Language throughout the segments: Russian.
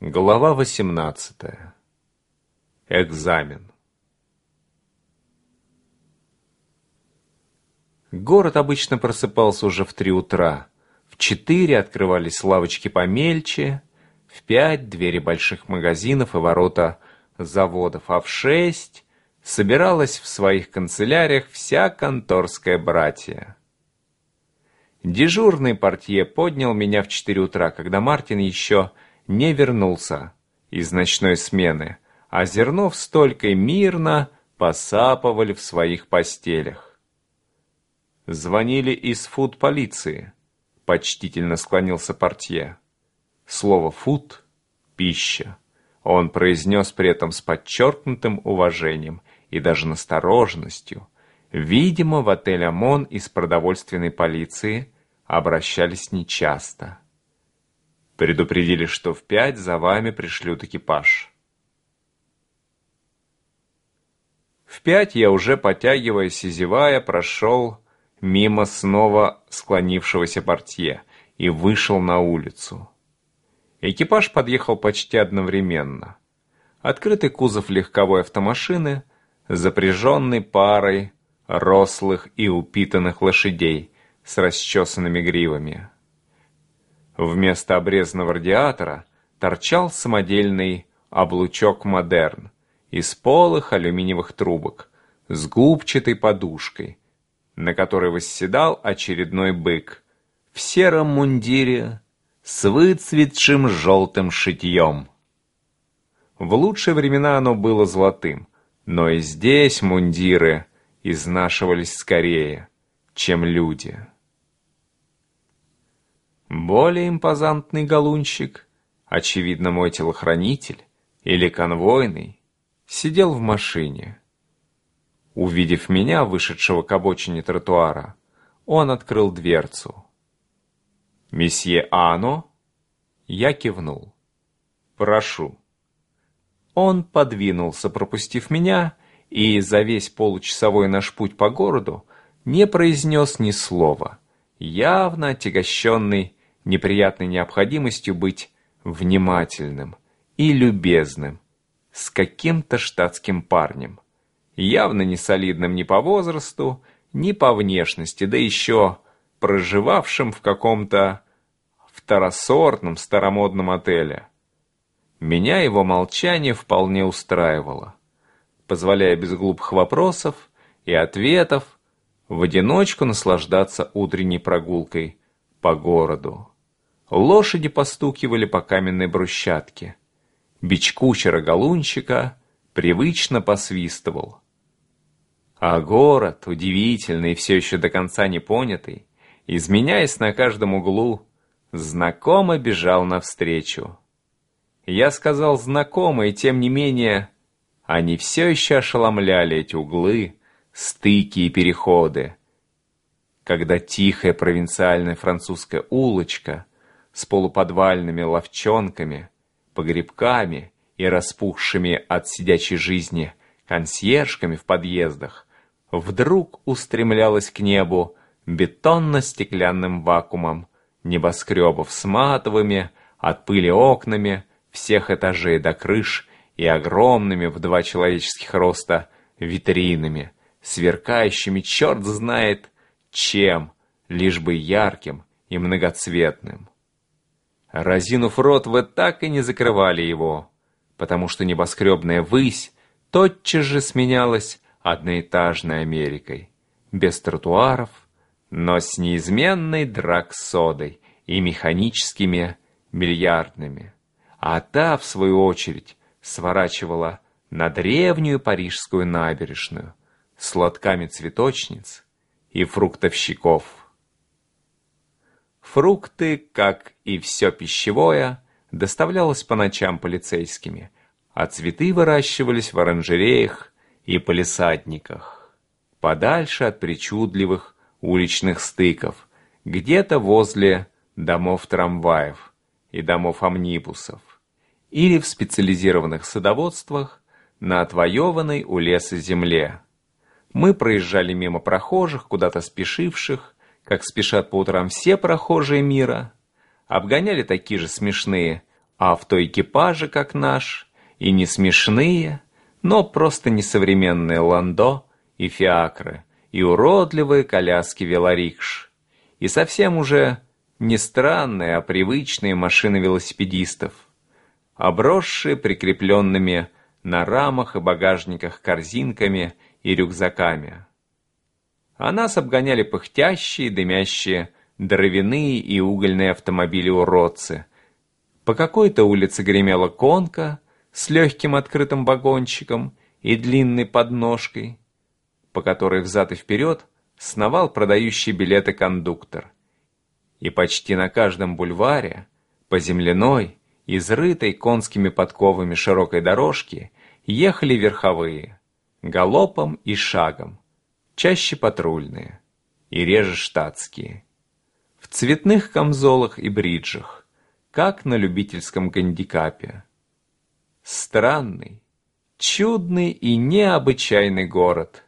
Глава 18. Экзамен. Город обычно просыпался уже в три утра. В четыре открывались лавочки помельче, в пять двери больших магазинов и ворота заводов, а в шесть собиралась в своих канцеляриях вся конторская братья. Дежурный портье поднял меня в четыре утра, когда Мартин еще вернулся из ночной смены, а Зернов столько мирно посапывали в своих постелях. Звонили из фуд-полиции, почтительно склонился портье. Слово «фуд» — пища. Он произнес при этом с подчеркнутым уважением и даже настороженностью. Видимо, в отель «Амон» из продовольственной полиции обращались нечасто. Предупредили, что в пять за вами пришлют экипаж. В пять я уже, потягиваясь и зевая, прошел мимо снова склонившегося портье и вышел на улицу. Экипаж подъехал почти одновременно. Открытый кузов легковой автомашины, запряженный парой рослых и упитанных лошадей с расчесанными гривами. Вместо обрезанного радиатора торчал самодельный облучок «Модерн» из полых алюминиевых трубок с губчатой подушкой, на которой восседал очередной бык в сером мундире с выцветшим желтым шитьем. В лучшие времена оно было золотым, но и здесь мундиры изнашивались скорее, чем люди. Более импозантный галунщик, очевидно мой телохранитель или конвойный, сидел в машине. Увидев меня, вышедшего к обочине тротуара, он открыл дверцу. «Месье Ано?» Я кивнул. «Прошу». Он подвинулся, пропустив меня, и за весь получасовой наш путь по городу не произнес ни слова, явно отягощенный неприятной необходимостью быть внимательным и любезным с каким-то штатским парнем, явно не солидным ни по возрасту, ни по внешности, да еще проживавшим в каком-то второсортном старомодном отеле. Меня его молчание вполне устраивало, позволяя без глупых вопросов и ответов в одиночку наслаждаться утренней прогулкой по городу. Лошади постукивали по каменной брусчатке. Бич кучера-галунщика привычно посвистывал. А город, удивительный все еще до конца не понятый, изменяясь на каждом углу, знакомо бежал навстречу. Я сказал знакомо, и тем не менее, они все еще ошеломляли эти углы, стыки и переходы. Когда тихая провинциальная французская улочка с полуподвальными ловчонками, погребками и распухшими от сидячей жизни консьержками в подъездах, вдруг устремлялась к небу бетонно-стеклянным вакуумом небоскребов с матовыми от пыли окнами всех этажей до крыш и огромными в два человеческих роста витринами, сверкающими черт знает чем, лишь бы ярким и многоцветным. Разинув рот, вы так и не закрывали его, потому что небоскребная высь тотчас же сменялась одноэтажной Америкой, без тротуаров, но с неизменной драксодой и механическими миллиардными. А та, в свою очередь, сворачивала на древнюю парижскую набережную с лотками цветочниц и фруктовщиков. Фрукты, как и все пищевое, доставлялось по ночам полицейскими, а цветы выращивались в оранжереях и полисадниках, подальше от причудливых уличных стыков, где-то возле домов трамваев и домов амнибусов, или в специализированных садоводствах на отвоеванной у леса земле. Мы проезжали мимо прохожих, куда-то спешивших, как спешат по утрам все прохожие мира, обгоняли такие же смешные автоэкипажи, как наш, и не смешные, но просто несовременные ландо и фиакры, и уродливые коляски велорикш, и совсем уже не странные, а привычные машины велосипедистов, обросшие прикрепленными на рамах и багажниках корзинками и рюкзаками. А нас обгоняли пыхтящие, дымящие дровяные и угольные автомобили-уродцы. По какой-то улице гремела конка с легким открытым вагончиком и длинной подножкой, по которой взад и вперед сновал продающий билеты кондуктор. И почти на каждом бульваре, по земляной, изрытой конскими подковами широкой дорожки, ехали верховые, галопом и шагом, чаще патрульные и реже штатские. В цветных камзолах и бриджах, как на любительском гандикапе. Странный, чудный и необычайный город,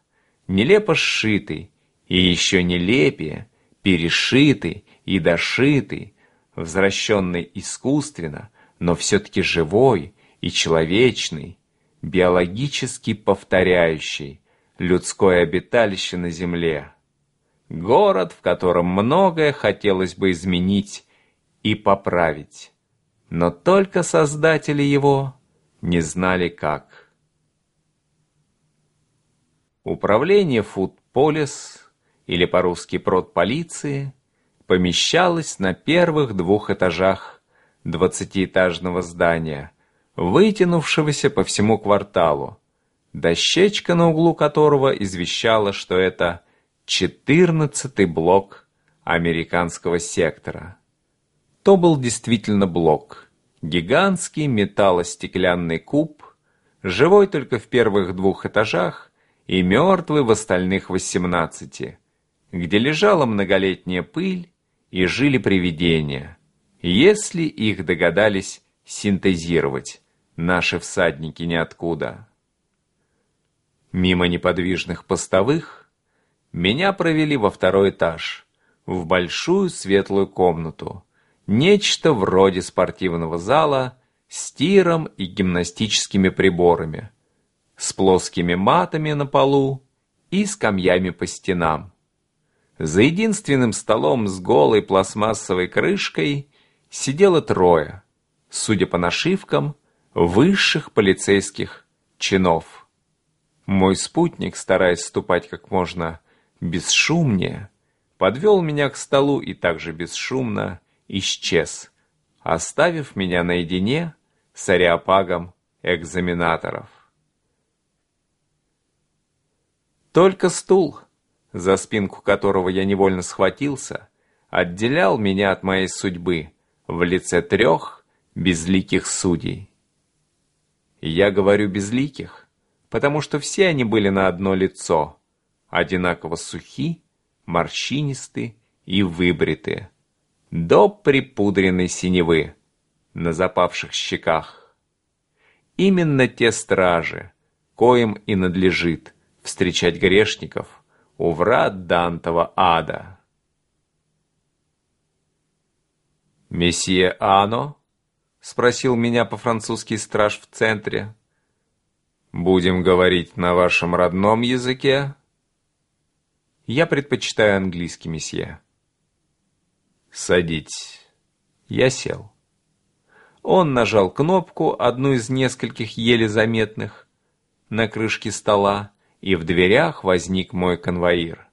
нелепо сшитый, и еще нелепее, перешитый и дошитый, возвращенный искусственно, но все-таки живой и человечный, биологически повторяющий людское обиталище на Земле. Город, в котором многое хотелось бы изменить и поправить, но только создатели его не знали как. Управление Фудполис, или по-русски продполиции, помещалось на первых двух этажах двадцатиэтажного здания, вытянувшегося по всему кварталу, дощечка на углу которого извещала, что это четырнадцатый блок американского сектора. То был действительно блок, гигантский металлостеклянный куб, живой только в первых двух этажах и мертвый в остальных восемнадцати, где лежала многолетняя пыль и жили привидения, если их догадались синтезировать наши всадники ниоткуда. Мимо неподвижных постовых меня провели во второй этаж, в большую светлую комнату, нечто вроде спортивного зала с тиром и гимнастическими приборами, с плоскими матами на полу и скамьями по стенам. За единственным столом с голой пластмассовой крышкой сидело трое, судя по нашивкам, высших полицейских чинов. Мой спутник, стараясь ступать как можно бесшумнее, подвел меня к столу и также бесшумно исчез, оставив меня наедине с ареопагом экзаменаторов. Только стул, за спинку которого я невольно схватился, отделял меня от моей судьбы в лице трех безликих судей. я говорю безликих, потому что все они были на одно лицо, одинаково сухи, морщинисты и выбриты, до припудренной синевы на запавших щеках. Именно те стражи, коим и надлежит встречать грешников у врат Дантова ада. «Месье Ано?» — спросил меня по-французски страж в центре. «Будем говорить на вашем родном языке?» «Я предпочитаю английский, месье». «Садитесь». Я сел. Он нажал кнопку, одну из нескольких еле заметных, на крышке стола, и в дверях возник мой конвоир.